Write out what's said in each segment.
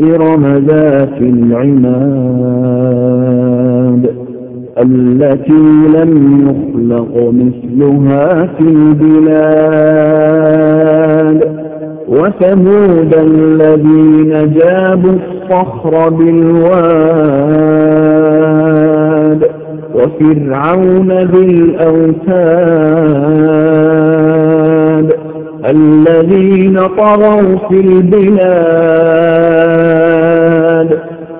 إرم ذات العماد التي لم يخلق مثلها في البلاد. وثمود الذين جابوا الصخر بالواد وفرعون بالأوتاد الذين طغوا في البلاد.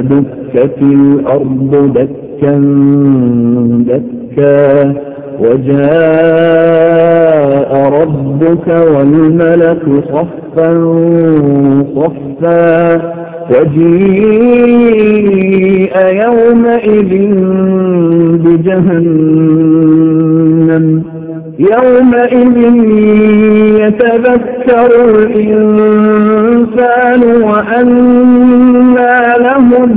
دكت الأرض دكا دكا وجاء ربك والملك صفا صفا وجيء يومئذ بجهنم يومئذ يتذكر الإنسان وأنى له